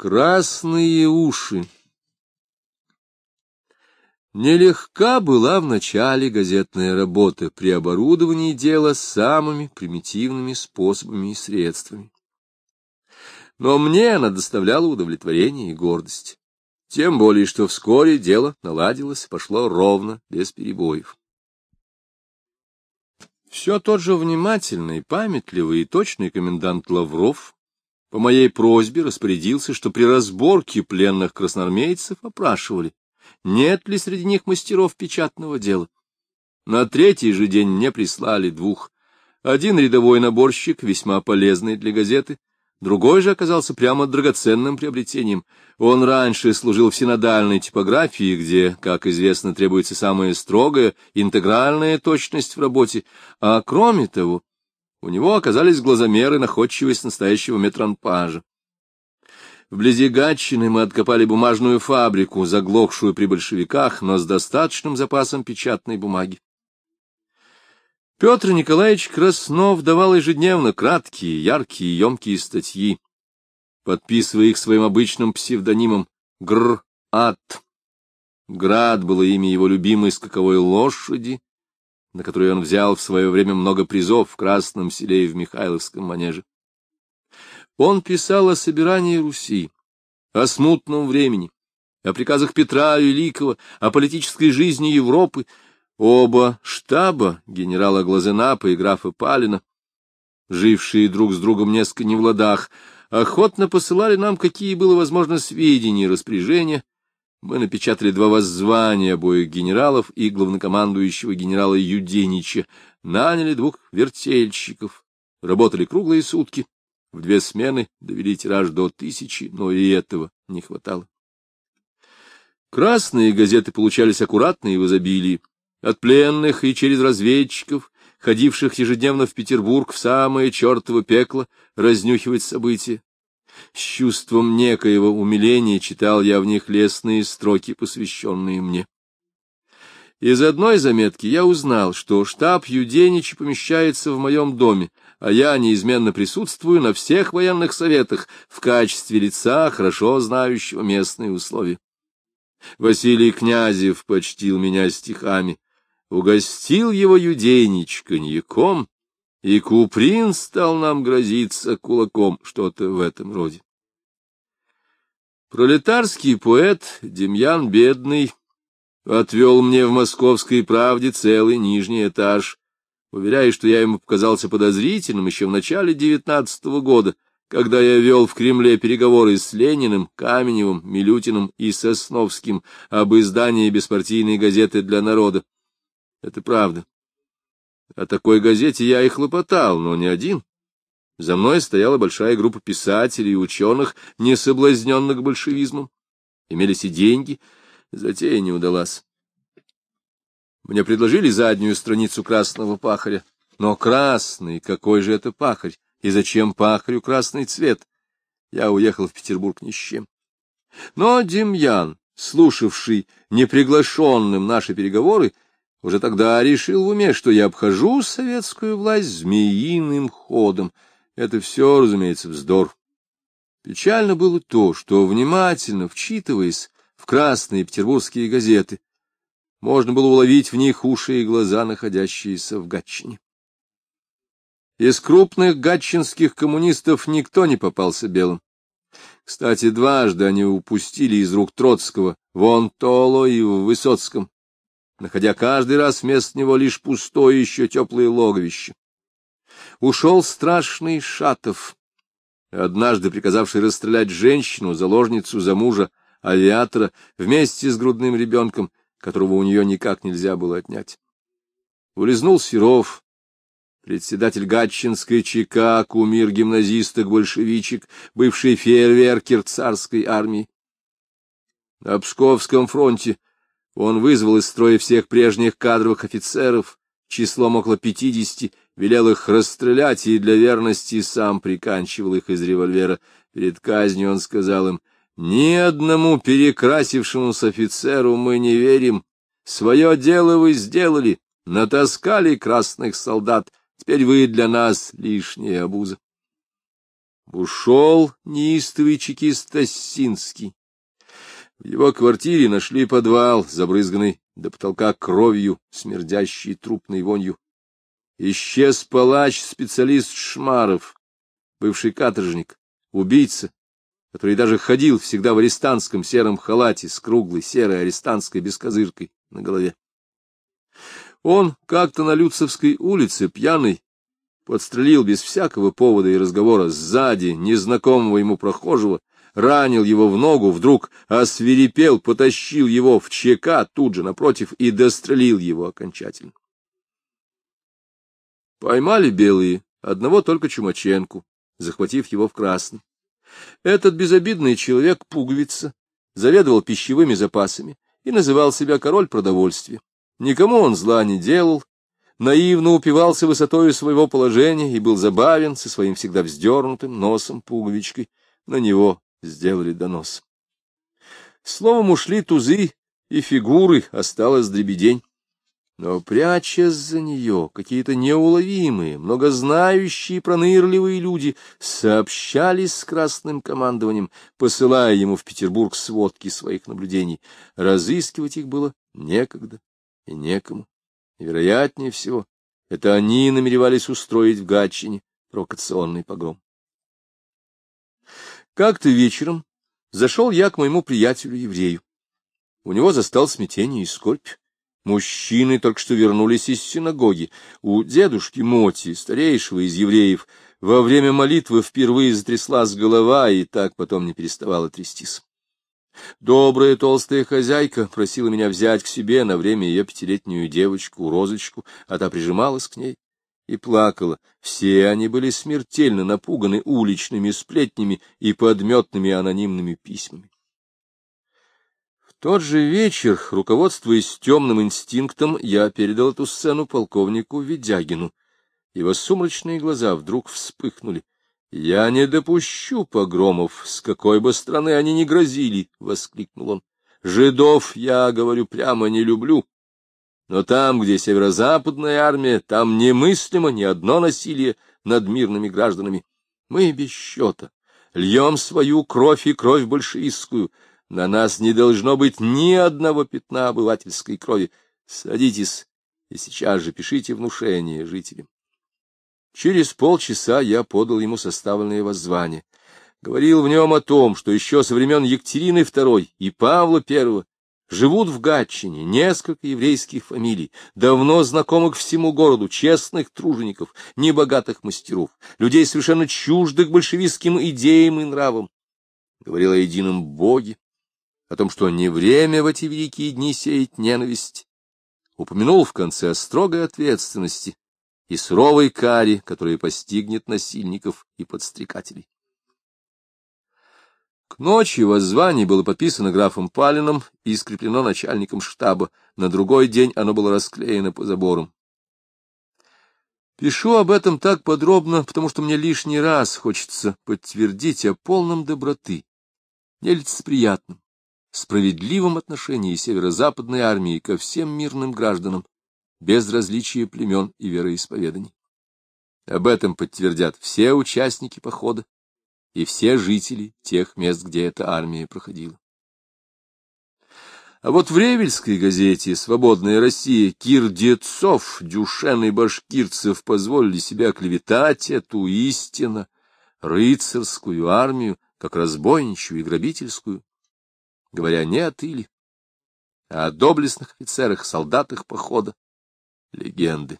Красные уши Нелегка была в начале газетная работа при оборудовании дела самыми примитивными способами и средствами. Но мне она доставляла удовлетворение и гордость. Тем более, что вскоре дело наладилось и пошло ровно, без перебоев. Все тот же внимательный, памятливый и точный комендант Лавров по моей просьбе распорядился, что при разборке пленных красноармейцев опрашивали, нет ли среди них мастеров печатного дела. На третий же день мне прислали двух. Один рядовой наборщик, весьма полезный для газеты, другой же оказался прямо драгоценным приобретением. Он раньше служил в синодальной типографии, где, как известно, требуется самая строгая, интегральная точность в работе, а кроме того, у него оказались глазомеры находчивость настоящего метранпажа. Вблизи Гатчины мы откопали бумажную фабрику, заглохшую при большевиках, но с достаточным запасом печатной бумаги. Петр Николаевич Краснов давал ежедневно краткие, яркие, емкие статьи, подписывая их своим обычным псевдонимом Гр-Ат. Град было имя его любимой скаковой лошади, на которой он взял в свое время много призов в Красном селе и в Михайловском манеже. Он писал о собирании Руси, о смутном времени, о приказах Петра Великого, о политической жизни Европы. Оба штаба, генерала Глазенапа и графа Палина, жившие друг с другом несколько не в ладах, охотно посылали нам, какие было возможно сведения и распоряжения. Мы напечатали два воззвания обоих генералов и главнокомандующего генерала Юденича, наняли двух вертельщиков, работали круглые сутки в две смены довели тираж до тысячи, но и этого не хватало. Красные газеты получались аккуратные в изобилии. От пленных и через разведчиков, ходивших ежедневно в Петербург в самое чертово пекло, разнюхивать события. С чувством некоего умиления читал я в них лестные строки, посвященные мне. Из одной заметки я узнал, что штаб Юденича помещается в моем доме, а я неизменно присутствую на всех военных советах в качестве лица, хорошо знающего местные условия. Василий Князев почтил меня стихами. Угостил его Юденич коньяком, и Куприн стал нам грозиться кулаком, что-то в этом роде. Пролетарский поэт Демьян Бедный отвел мне в московской правде целый нижний этаж, уверяя, что я ему показался подозрительным еще в начале девятнадцатого года, когда я вел в Кремле переговоры с Лениным, Каменевым, Милютиным и Сосновским об издании беспартийной газеты для народа. Это правда. О такой газете я и хлопотал, но не один. За мной стояла большая группа писателей и ученых, не соблазненных большевизмом. Имелись и деньги — Затея не удалась. Мне предложили заднюю страницу красного пахаря. Но красный, какой же это пахарь? И зачем пахарю красный цвет? Я уехал в Петербург ни с чем. Но Демьян, слушавший неприглашенным наши переговоры, уже тогда решил в уме, что я обхожу советскую власть змеиным ходом. Это все, разумеется, вздор. Печально было то, что, внимательно вчитываясь в красные петербургские газеты. Можно было уловить в них уши и глаза, находящиеся в Гатчине. Из крупных гатчинских коммунистов никто не попался белым. Кстати, дважды они упустили из рук Троцкого вон Толо и в Высоцком, находя каждый раз вместо него лишь пустое еще теплое логовище. Ушел страшный Шатов, однажды приказавший расстрелять женщину, заложницу за мужа, авиатора вместе с грудным ребенком, которого у нее никак нельзя было отнять. Улизнул Серов, председатель Гатчинской ЧК, кумир гимназисток-большевичек, бывший фейерверкер царской армии. На Псковском фронте он вызвал из строя всех прежних кадровых офицеров, числом около пятидесяти, велел их расстрелять и для верности сам приканчивал их из револьвера. Перед казнью он сказал им, ни одному перекрасившемуся офицеру мы не верим. Свое дело вы сделали, натаскали красных солдат, теперь вы для нас лишняя обуза. Ушел неистовый чекист Тассинский. В его квартире нашли подвал, забрызганный до потолка кровью, смердящий трупной вонью. Исчез палач-специалист Шмаров, бывший каторжник, убийца, который даже ходил всегда в арестантском сером халате с круглой серой арестантской бескозыркой на голове. Он как-то на Люцевской улице, пьяный, подстрелил без всякого повода и разговора сзади незнакомого ему прохожего, ранил его в ногу, вдруг освирепел, потащил его в ЧК тут же напротив и дострелил его окончательно. Поймали белые одного только Чумаченку, захватив его в красный. Этот безобидный человек пуговица, заведовал пищевыми запасами и называл себя король продовольствия. Никому он зла не делал, наивно упивался высотой своего положения и был забавен со своим всегда вздернутым носом пуговичкой. На него сделали донос. Словом, ушли тузы и фигуры, осталась дребедень. Но, прячась за нее, какие-то неуловимые, многознающие пронырливые люди сообщались с красным командованием, посылая ему в Петербург сводки своих наблюдений. Разыскивать их было некогда и некому. вероятнее всего, это они намеревались устроить в Гатчине провокационный погром. Как-то вечером зашел я к моему приятелю-еврею. У него застал смятение и скорбь. Мужчины только что вернулись из синагоги. У дедушки Моти, старейшего из евреев, во время молитвы впервые затряслась голова и так потом не переставала трястись. Добрая толстая хозяйка просила меня взять к себе на время ее пятилетнюю девочку, Розочку, а та прижималась к ней и плакала. Все они были смертельно напуганы уличными сплетнями и подметными анонимными письмами. В тот же вечер, руководствуясь темным инстинктом, я передал эту сцену полковнику Ведягину. Его сумрачные глаза вдруг вспыхнули. — Я не допущу погромов, с какой бы страны они ни грозили, — воскликнул он. — Жидов, я говорю, прямо не люблю. Но там, где северо-западная армия, там немыслимо ни одно насилие над мирными гражданами. Мы без счета льем свою кровь и кровь большевистскую. На нас не должно быть ни одного пятна обывательской крови. Садитесь и сейчас же пишите внушение жителям. Через полчаса я подал ему составленное воззвание. Говорил в нем о том, что еще со времен Екатерины II и Павла I живут в Гатчине несколько еврейских фамилий, давно знакомых всему городу, честных тружеников, небогатых мастеров, людей совершенно чуждых большевистским идеям и нравам. Говорил о едином Боге, о том, что не время в эти великие дни сеять ненависть. Упомянул в конце о строгой ответственности и суровой каре, которая постигнет насильников и подстрекателей. К ночи воззвание было подписано графом Палином и скреплено начальником штаба. На другой день оно было расклеено по заборам. Пишу об этом так подробно, потому что мне лишний раз хочется подтвердить о полном доброты, нелицеприятном, справедливом отношении северо-западной армии ко всем мирным гражданам, без различия племен и вероисповеданий. Об этом подтвердят все участники похода и все жители тех мест, где эта армия проходила. А вот в Ревельской газете «Свободная Россия» Кирдецов, Дюшен и Башкирцев позволили себя клеветать эту истину, рыцарскую армию, как разбойничью и грабительскую, говоря не о тыле, а о доблестных офицерах, солдатах похода, легенды.